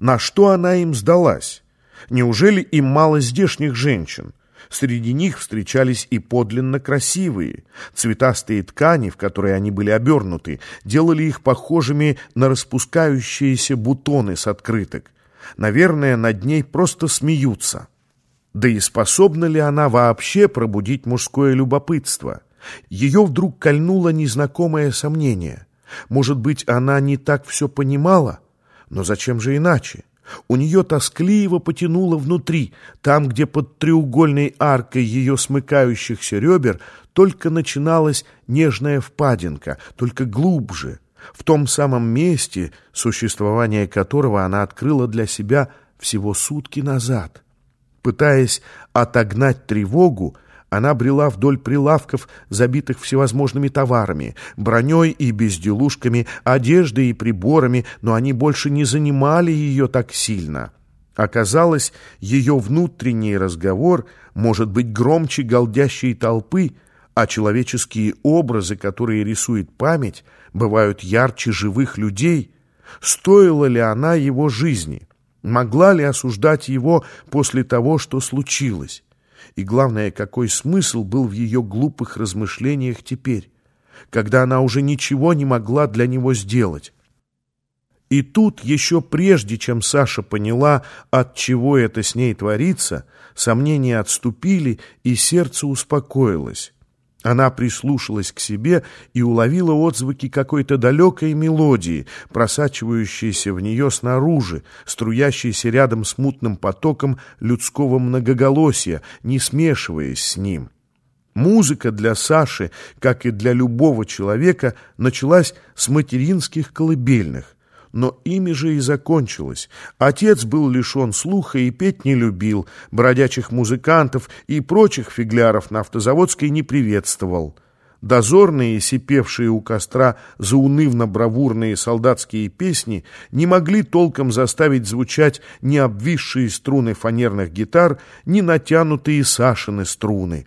На что она им сдалась? Неужели им мало здешних женщин? Среди них встречались и подлинно красивые. Цветастые ткани, в которые они были обернуты, делали их похожими на распускающиеся бутоны с открыток. Наверное, над ней просто смеются. Да и способна ли она вообще пробудить мужское любопытство? Ее вдруг кольнуло незнакомое сомнение. Может быть, она не так все понимала? Но зачем же иначе? У нее тоскливо потянуло внутри, там, где под треугольной аркой ее смыкающихся ребер только начиналась нежная впадинка, только глубже, в том самом месте, существование которого она открыла для себя всего сутки назад. Пытаясь отогнать тревогу, она брела вдоль прилавков, забитых всевозможными товарами, броней и безделушками, одеждой и приборами, но они больше не занимали ее так сильно. Оказалось, ее внутренний разговор может быть громче голдящей толпы, а человеческие образы, которые рисует память, бывают ярче живых людей. Стоила ли она его жизни? Могла ли осуждать его после того, что случилось? И главное, какой смысл был в ее глупых размышлениях теперь, когда она уже ничего не могла для него сделать. И тут, еще прежде, чем Саша поняла, от чего это с ней творится, сомнения отступили, и сердце успокоилось. Она прислушалась к себе и уловила отзвуки какой-то далекой мелодии, просачивающейся в нее снаружи, струящейся рядом с мутным потоком людского многоголосия, не смешиваясь с ним. Музыка для Саши, как и для любого человека, началась с материнских колыбельных но ими же и закончилось. Отец был лишен слуха и петь не любил, бродячих музыкантов и прочих фигляров на автозаводской не приветствовал. Дозорные, сипевшие у костра заунывно-бравурные солдатские песни, не могли толком заставить звучать ни обвисшие струны фанерных гитар, ни натянутые Сашины струны.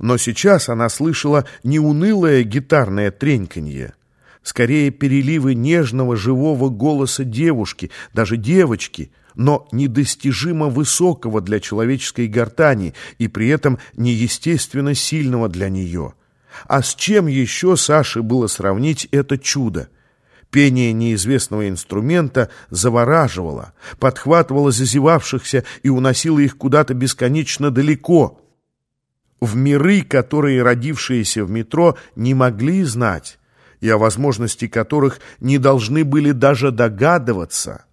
Но сейчас она слышала неунылое гитарное треньканье скорее переливы нежного живого голоса девушки, даже девочки, но недостижимо высокого для человеческой гортани и при этом неестественно сильного для нее. А с чем еще Саше было сравнить это чудо? Пение неизвестного инструмента завораживало, подхватывало зазевавшихся и уносило их куда-то бесконечно далеко, в миры, которые родившиеся в метро не могли знать, и о возможности которых не должны были даже догадываться.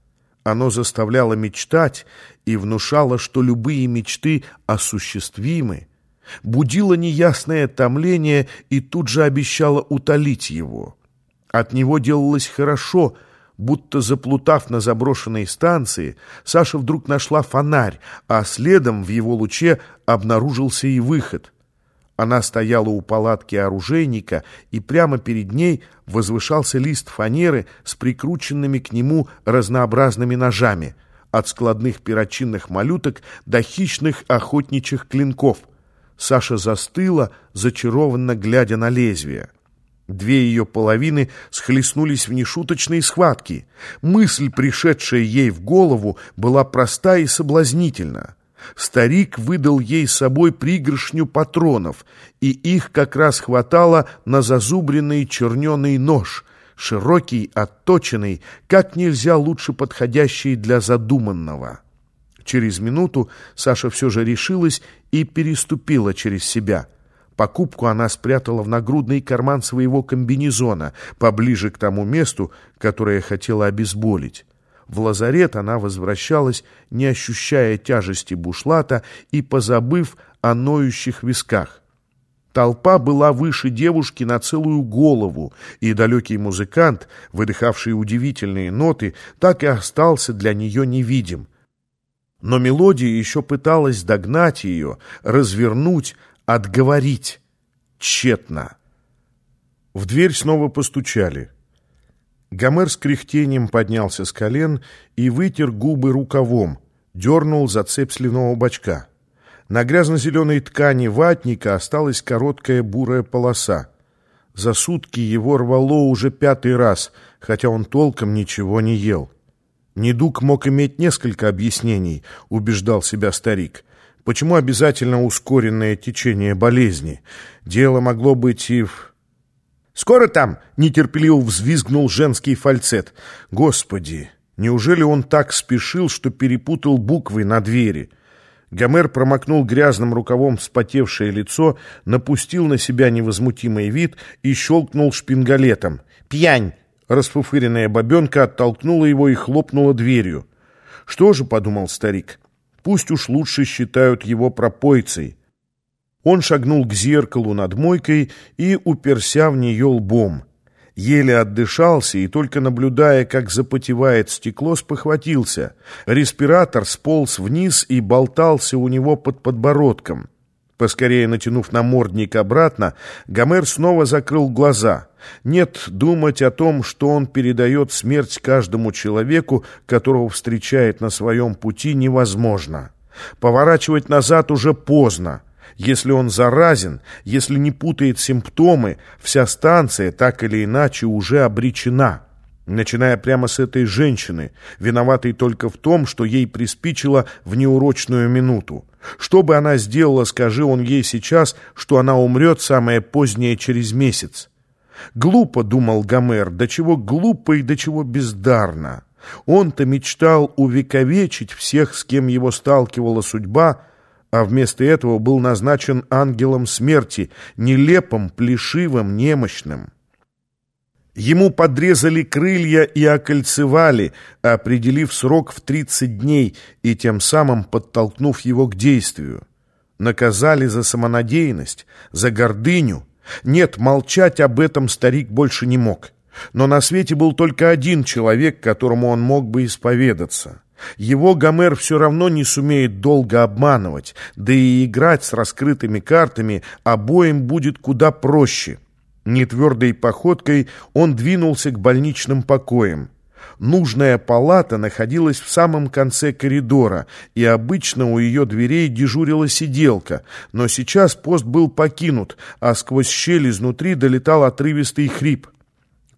Оно заставляло мечтать и внушало, что любые мечты осуществимы, будило неясное томление и тут же обещало утолить его. От него делалось хорошо, будто заплутав на заброшенной станции, Саша вдруг нашла фонарь, а следом в его луче обнаружился и выход — она стояла у палатки оружейника, и прямо перед ней возвышался лист фанеры с прикрученными к нему разнообразными ножами, от складных перочинных малюток до хищных охотничьих клинков. Саша застыла, зачарованно глядя на лезвие. Две ее половины схлестнулись в нешуточные схватки. Мысль, пришедшая ей в голову, была проста и соблазнительна. Старик выдал ей собой пригоршню патронов, и их как раз хватало на зазубренный черненый нож, широкий, отточенный, как нельзя лучше подходящий для задуманного. Через минуту Саша все же решилась и переступила через себя. Покупку она спрятала в нагрудный карман своего комбинезона, поближе к тому месту, которое хотела обезболить. В лазарет она возвращалась, не ощущая тяжести бушлата и позабыв о ноющих висках. Толпа была выше девушки на целую голову, и далекий музыкант, выдыхавший удивительные ноты, так и остался для нее невидим. Но мелодия еще пыталась догнать ее, развернуть, отговорить. Тщетно. В дверь снова постучали. Гомер с кряхтением поднялся с колен и вытер губы рукавом, дернул за цепь сливного бачка. На грязно-зеленой ткани ватника осталась короткая бурая полоса. За сутки его рвало уже пятый раз, хотя он толком ничего не ел. Недуг мог иметь несколько объяснений, убеждал себя старик. Почему обязательно ускоренное течение болезни? Дело могло быть и в... «Скоро там!» — нетерпеливо взвизгнул женский фальцет. «Господи! Неужели он так спешил, что перепутал буквы на двери?» Гомер промокнул грязным рукавом вспотевшее лицо, напустил на себя невозмутимый вид и щелкнул шпингалетом. «Пьянь!» Расфуфыренная бабенка оттолкнула его и хлопнула дверью. «Что же?» — подумал старик. «Пусть уж лучше считают его пропойцей». Он шагнул к зеркалу над мойкой и уперся в нее лбом. Еле отдышался и, только наблюдая, как запотевает стекло, спохватился. Респиратор сполз вниз и болтался у него под подбородком. Поскорее натянув намордник обратно, Гомер снова закрыл глаза. Нет, думать о том, что он передает смерть каждому человеку, которого встречает на своем пути, невозможно. Поворачивать назад уже поздно. Если он заразен, если не путает симптомы, вся станция так или иначе уже обречена. Начиная прямо с этой женщины, виноватой только в том, что ей приспичило в неурочную минуту. Что бы она сделала, скажи он ей сейчас, что она умрет самое позднее через месяц. Глупо, думал Гомер, до чего глупо и до чего бездарно. Он-то мечтал увековечить всех, с кем его сталкивала судьба, а вместо этого был назначен ангелом смерти, нелепым, плешивым, немощным. Ему подрезали крылья и окольцевали, определив срок в 30 дней и тем самым подтолкнув его к действию. Наказали за самонадеянность, за гордыню. Нет, молчать об этом старик больше не мог. Но на свете был только один человек, которому он мог бы исповедаться. Его Гомер все равно не сумеет долго обманывать, да и играть с раскрытыми картами обоим будет куда проще – Нетвердой походкой он двинулся к больничным покоям. Нужная палата находилась в самом конце коридора, и обычно у ее дверей дежурила сиделка, но сейчас пост был покинут, а сквозь щель изнутри долетал отрывистый хрип.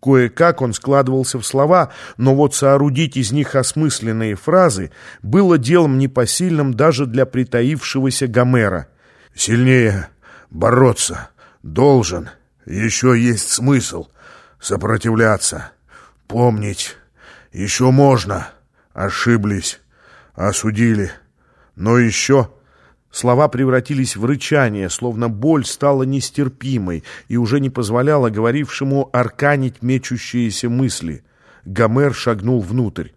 Кое-как он складывался в слова, но вот соорудить из них осмысленные фразы было делом непосильным даже для притаившегося Гомера. «Сильнее бороться должен», еще есть смысл сопротивляться, помнить. Еще можно. Ошиблись, осудили. Но еще... Слова превратились в рычание, словно боль стала нестерпимой и уже не позволяла говорившему арканить мечущиеся мысли. Гомер шагнул внутрь.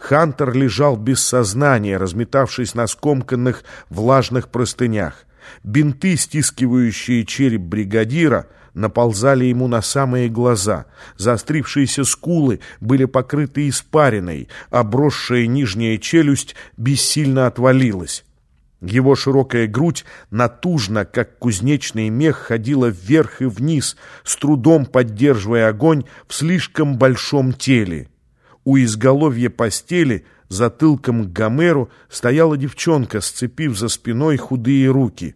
Хантер лежал без сознания, разметавшись на скомканных влажных простынях. Бинты, стискивающие череп бригадира, наползали ему на самые глаза. Заострившиеся скулы были покрыты испариной, обросшая нижняя челюсть бессильно отвалилась. Его широкая грудь натужно, как кузнечный мех, ходила вверх и вниз, с трудом поддерживая огонь в слишком большом теле. У изголовья постели, затылком к Гомеру, стояла девчонка, сцепив за спиной худые руки.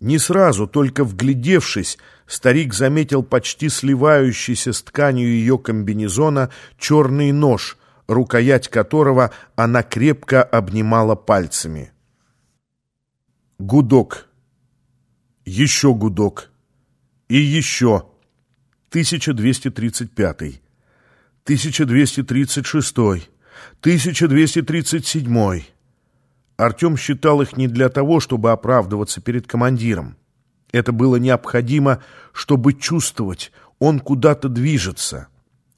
Не сразу, только вглядевшись, старик заметил почти сливающийся с тканью ее комбинезона черный нож, рукоять которого она крепко обнимала пальцами. Гудок. Еще гудок. И еще. 1235. 1236. 1237. Артем считал их не для того, чтобы оправдываться перед командиром. Это было необходимо, чтобы чувствовать, он куда-то движется.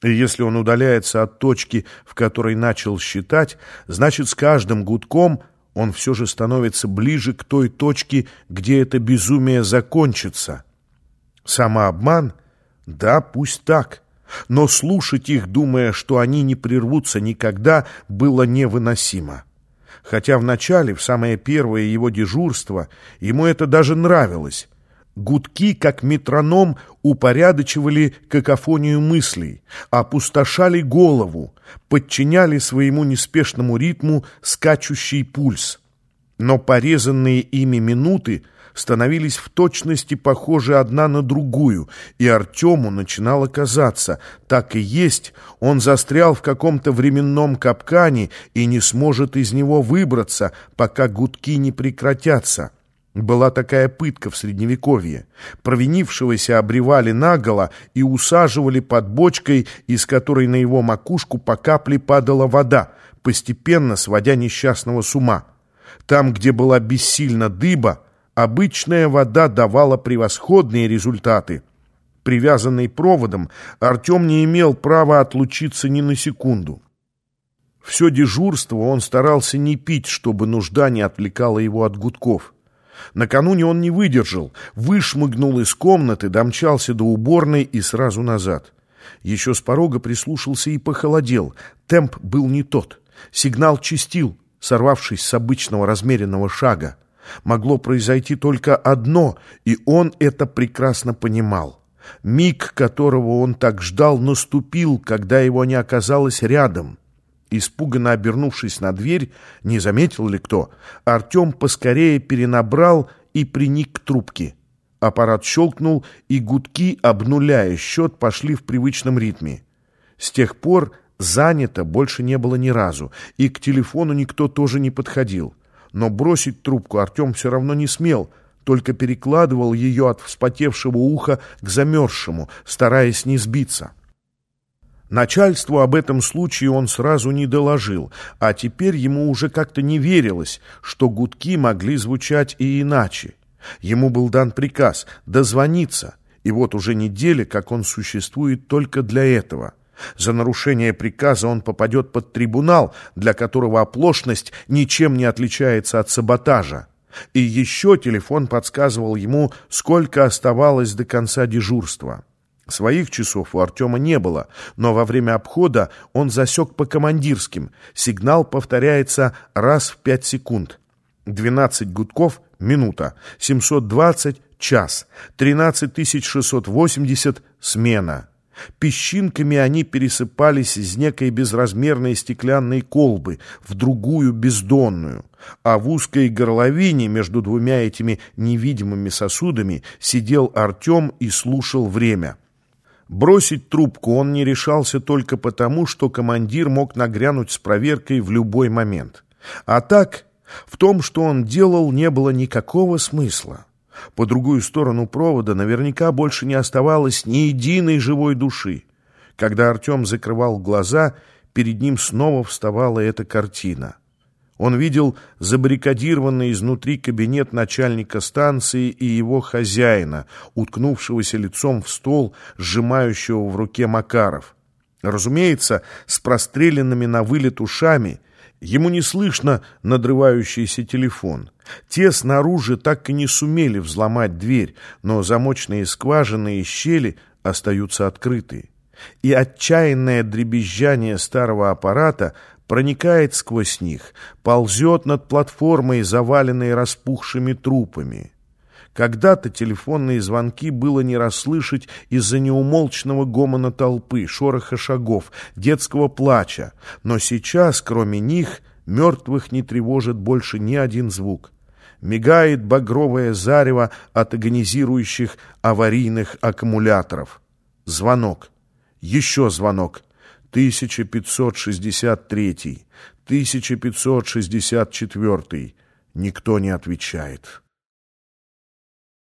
И если он удаляется от точки, в которой начал считать, значит, с каждым гудком он все же становится ближе к той точке, где это безумие закончится. Самообман? Да, пусть так. Но слушать их, думая, что они не прервутся никогда, было невыносимо хотя вначале, в самое первое его дежурство, ему это даже нравилось. Гудки, как метроном, упорядочивали какофонию мыслей, опустошали голову, подчиняли своему неспешному ритму скачущий пульс. Но порезанные ими минуты становились в точности похожи одна на другую, и Артему начинало казаться, так и есть, он застрял в каком-то временном капкане и не сможет из него выбраться, пока гудки не прекратятся. Была такая пытка в Средневековье. Провинившегося обревали наголо и усаживали под бочкой, из которой на его макушку по капле падала вода, постепенно сводя несчастного с ума. Там, где была бессильна дыба, обычная вода давала превосходные результаты. Привязанный проводом, Артем не имел права отлучиться ни на секунду. Все дежурство он старался не пить, чтобы нужда не отвлекала его от гудков. Накануне он не выдержал, вышмыгнул из комнаты, домчался до уборной и сразу назад. Еще с порога прислушался и похолодел. Темп был не тот. Сигнал чистил, сорвавшись с обычного размеренного шага. Могло произойти только одно, и он это прекрасно понимал. Миг, которого он так ждал, наступил, когда его не оказалось рядом. Испуганно обернувшись на дверь, не заметил ли кто, Артем поскорее перенабрал и приник к трубке. Аппарат щелкнул, и гудки, обнуляя счет, пошли в привычном ритме. С тех пор занято больше не было ни разу, и к телефону никто тоже не подходил. Но бросить трубку Артем все равно не смел, только перекладывал ее от вспотевшего уха к замерзшему, стараясь не сбиться. Начальству об этом случае он сразу не доложил, а теперь ему уже как-то не верилось, что гудки могли звучать и иначе. Ему был дан приказ дозвониться, и вот уже неделя, как он существует только для этого. За нарушение приказа он попадет под трибунал, для которого оплошность ничем не отличается от саботажа. И еще телефон подсказывал ему, сколько оставалось до конца дежурства. Своих часов у Артема не было, но во время обхода он засек по командирским. Сигнал повторяется раз в пять секунд. 12 гудков – минута, 720 – час, 13680 – смена. Песчинками они пересыпались из некой безразмерной стеклянной колбы в другую бездонную, а в узкой горловине между двумя этими невидимыми сосудами сидел Артем и слушал время. Бросить трубку он не решался только потому, что командир мог нагрянуть с проверкой в любой момент. А так, в том, что он делал, не было никакого смысла. По другую сторону провода наверняка больше не оставалось ни единой живой души. Когда Артем закрывал глаза, перед ним снова вставала эта картина. Он видел забаррикадированный изнутри кабинет начальника станции и его хозяина, уткнувшегося лицом в стол, сжимающего в руке Макаров. Разумеется, с простреленными на вылет ушами ему не слышно надрывающийся телефон. Те снаружи так и не сумели взломать дверь, но замочные скважины и щели остаются открыты. И отчаянное дребезжание старого аппарата проникает сквозь них, ползет над платформой, заваленной распухшими трупами. Когда-то телефонные звонки было не расслышать из-за неумолчного гомона толпы, шороха шагов, детского плача, но сейчас, кроме них, мертвых не тревожит больше ни один звук. Мигает багровое зарево от агонизирующих аварийных аккумуляторов. Звонок. Еще звонок. 1563, 1564. Никто не отвечает.